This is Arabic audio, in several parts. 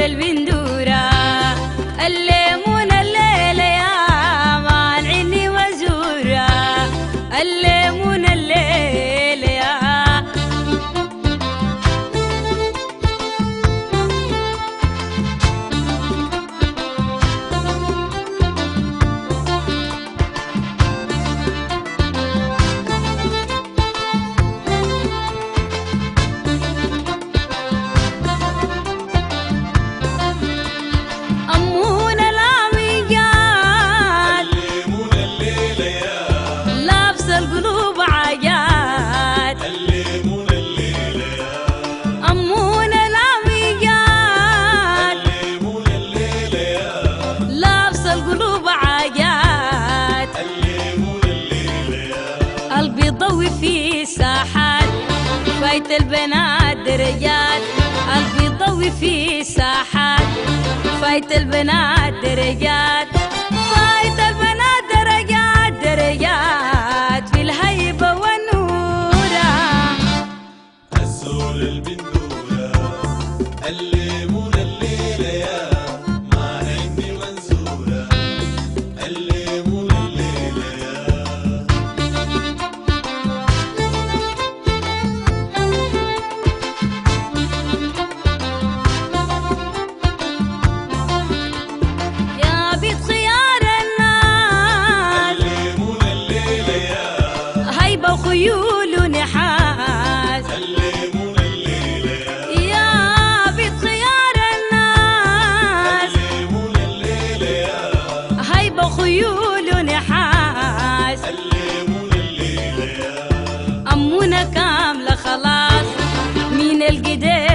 البندورة هواية البنات رجال قلبي ضوي في ساحات. فايت البنات رجال güzel gider.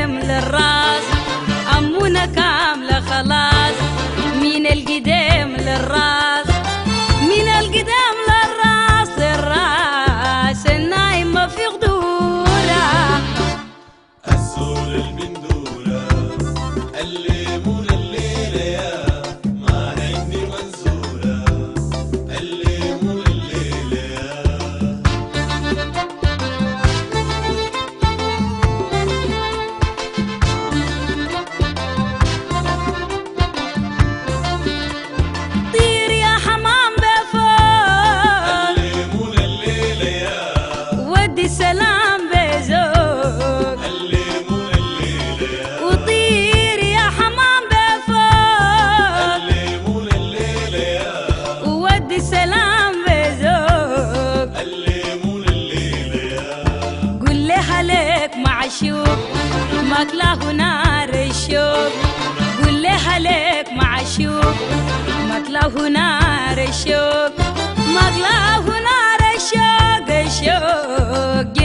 حبك نار الشوق قول لها لك معشوق حبك له نار الشوق حبك له نار الشوق الشوق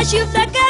اشوف ذكر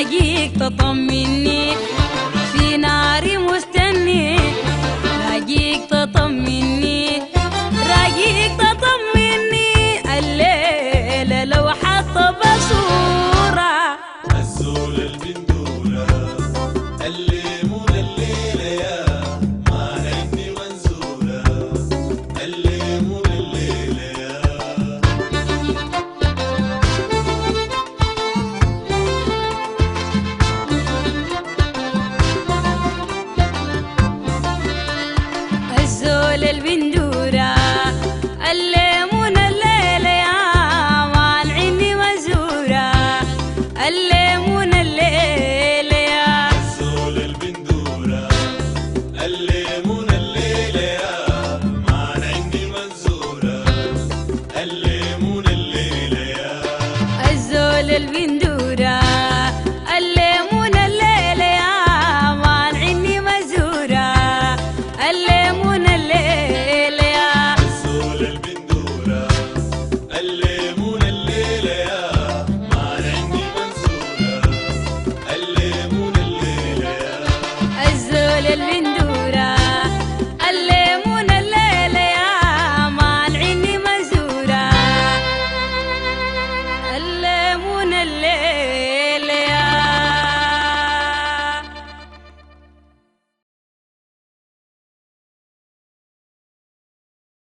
γλυκτό το μηνύ செல்விந்து